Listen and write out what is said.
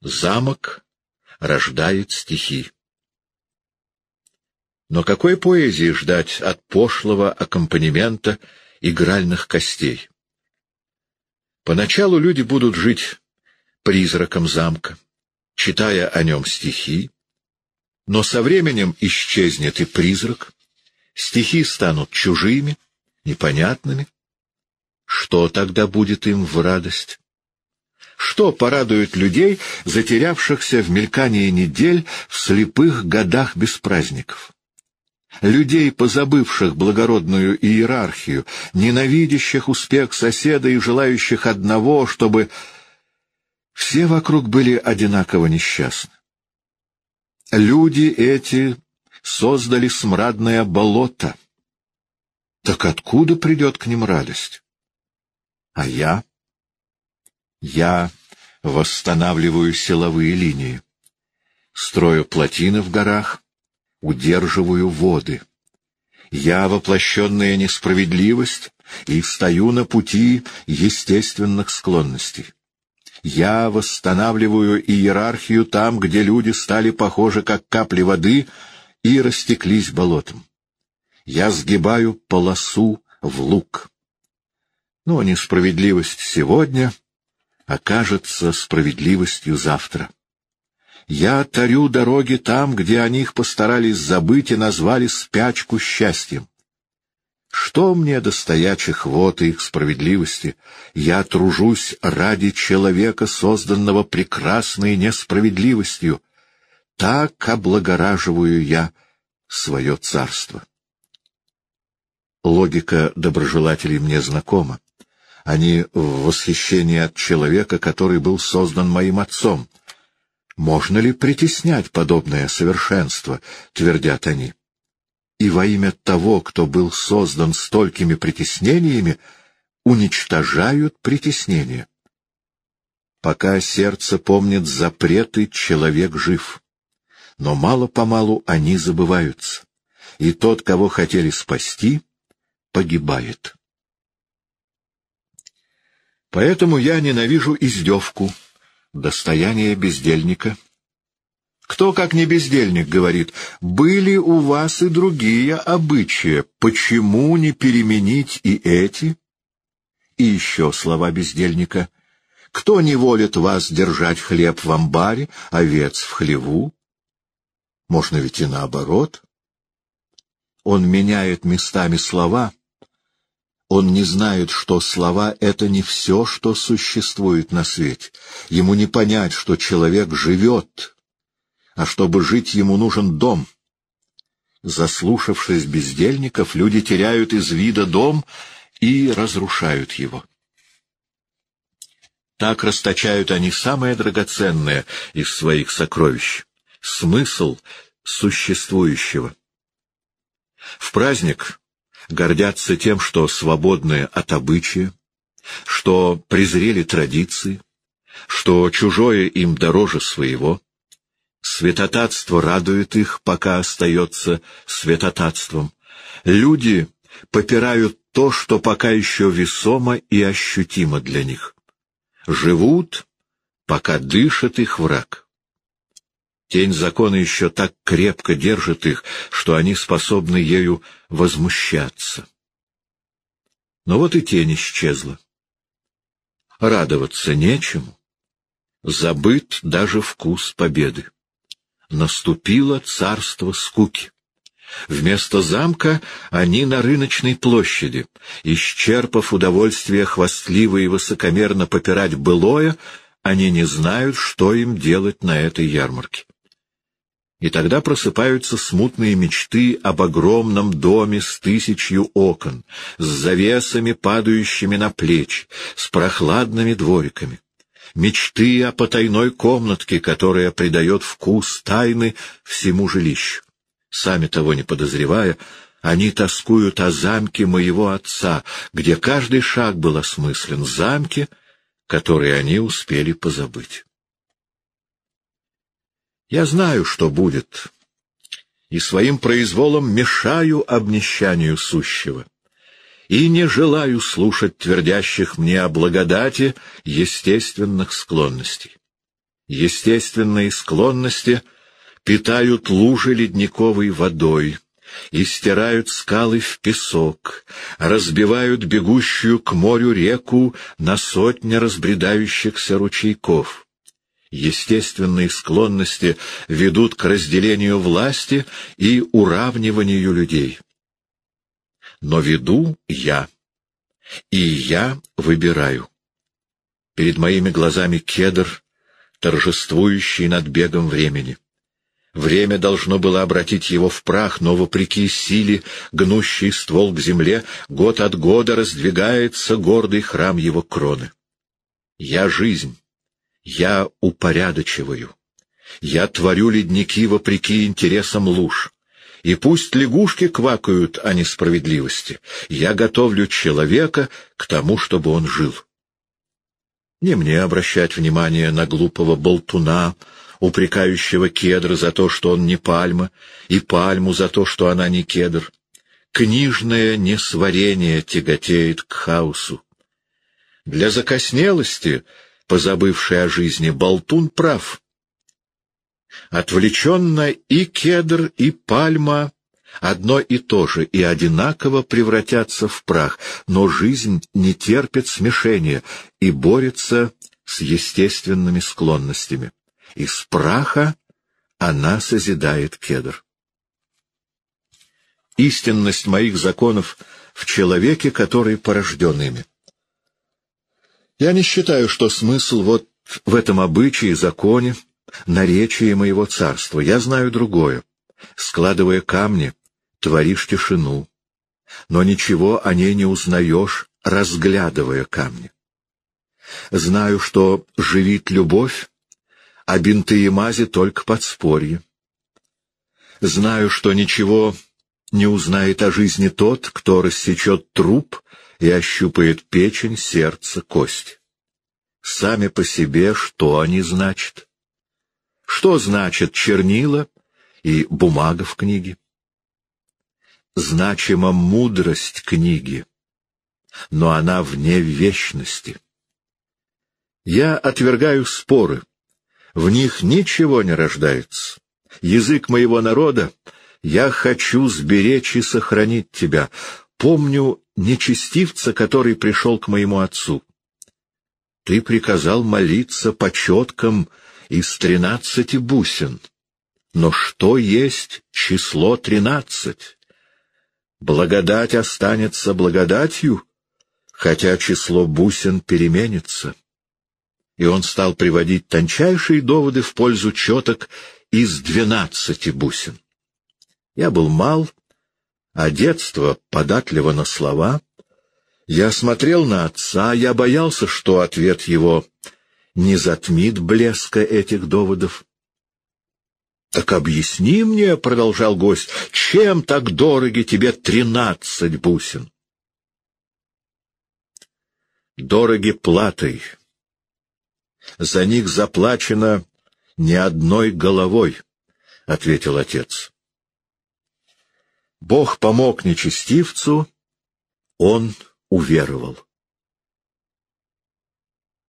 Замок рождает стихи. Но какой поэзии ждать от пошлого аккомпанемента игральных костей? Поначалу люди будут жить призраком замка, читая о нем стихи, но со временем исчезнет и призрак, стихи станут чужими, непонятными. Что тогда будет им в радость? Что порадует людей, затерявшихся в мелькании недель в слепых годах без праздников? людей, позабывших благородную иерархию, ненавидящих успех соседа и желающих одного, чтобы все вокруг были одинаково несчастны. Люди эти создали смрадное болото. Так откуда придет к ним радость? А я? Я восстанавливаю силовые линии, строю плотины в горах, удерживаю воды. Я воплощенная несправедливость и встаю на пути естественных склонностей. Я восстанавливаю иерархию там, где люди стали похожи как капли воды и растеклись болотом. Я сгибаю полосу в лук. Но несправедливость сегодня окажется справедливостью завтра. Я тарю дороги там, где о них постарались забыть и назвали спячку счастьем. Что мне до стоячих вод и их справедливости? Я тружусь ради человека, созданного прекрасной несправедливостью. Так облагораживаю я свое царство. Логика доброжелателей мне знакома. Они в восхищении от человека, который был создан моим отцом — можно ли притеснять подобное совершенство, твердят они. И во имя того, кто был создан столькими притеснениями, уничтожают притеснения. Пока сердце помнит запреты, человек жив. Но мало-помалу они забываются, и тот, кого хотели спасти, погибает. Поэтому я ненавижу издевку, Достояние бездельника. Кто, как не бездельник, говорит, были у вас и другие обычаи, почему не переменить и эти? И еще слова бездельника. Кто не волит вас держать хлеб в амбаре, овец в хлеву? Можно ведь и наоборот. Он меняет местами слова, он не знает, что слова — это не все, что существует на свете. Ему не понять, что человек живет, а чтобы жить ему нужен дом. Заслушавшись бездельников, люди теряют из вида дом и разрушают его. Так расточают они самое драгоценное из своих сокровищ — смысл существующего. В праздник гордятся тем, что свободны от обычая, что презрели традиции, что чужое им дороже своего. Святотатство радует их, пока остается святотатством. Люди попирают то, что пока еще весомо и ощутимо для них. Живут, пока дышит их враг. Тень закона еще так крепко держит их, что они способны ею возмущаться. Но вот и тень исчезла. Радоваться нечему. Забыт даже вкус победы. Наступило царство скуки. Вместо замка они на рыночной площади, исчерпав удовольствие хвастливо и высокомерно попирать былое, они не знают, что им делать на этой ярмарке. И тогда просыпаются смутные мечты об огромном доме с тысячью окон, с завесами, падающими на плечи, с прохладными двориками. Мечты о потайной комнатке, которая придает вкус тайны всему жилищу. Сами того не подозревая, они тоскуют о замке моего отца, где каждый шаг был осмыслен, замке, который они успели позабыть. Я знаю, что будет, и своим произволом мешаю обнищанию сущего, и не желаю слушать твердящих мне о благодати естественных склонностей. Естественные склонности питают лужи ледниковой водой и стирают скалы в песок, разбивают бегущую к морю реку на сотни разбредающихся ручейков. Естественные склонности ведут к разделению власти и уравниванию людей. Но веду я, и я выбираю. Перед моими глазами кедр, торжествующий над бегом времени. Время должно было обратить его в прах, но, вопреки силе, гнущий ствол к земле, год от года раздвигается гордый храм его кроны. Я жизнь, я упорядочиваю, я творю ледники вопреки интересам луж. И пусть лягушки квакают о несправедливости, я готовлю человека к тому, чтобы он жил. Не мне обращать внимание на глупого болтуна, упрекающего кедр за то, что он не пальма, и пальму за то, что она не кедр. Книжное несварение тяготеет к хаосу. Для закоснелости, позабывшей о жизни, болтун прав. Отвлеченно и кедр, и пальма одно и то же и одинаково превратятся в прах, но жизнь не терпит смешения и борется с естественными склонностями. Из праха она созидает кедр. Истинность моих законов в человеке, который порожден ими. Я не считаю, что смысл вот в этом обычае, законе, наречии моего царства. Я знаю другое. Складывая камни, творишь тишину, но ничего о ней не узнаешь, разглядывая камни. Знаю, что живит любовь, а бинты и мази только подспорье. Знаю, что ничего не узнает о жизни тот, кто рассечет труп и ощупает печень, сердце, кость. Сами по себе что они значат? Что значит чернила и бумага в книге? Значима мудрость книги, но она вне вечности. Я отвергаю споры, в них ничего не рождается. Язык моего народа, я хочу сберечь и сохранить тебя. Помню нечестивца, который пришел к моему отцу. Ты приказал молиться по четкам из тринадцати бусин. Но что есть число тринадцать? Благодать останется благодатью, хотя число бусин переменится и он стал приводить тончайшие доводы в пользу четок из двенадцати бусин. Я был мал, а детство податливо на слова. Я смотрел на отца, я боялся, что ответ его не затмит блеска этих доводов. — Так объясни мне, — продолжал гость, — чем так дороги тебе тринадцать бусин? — Дороги платой, за них заплачено не одной головой, — ответил отец. Бог помог нечестивцу, он уверовал.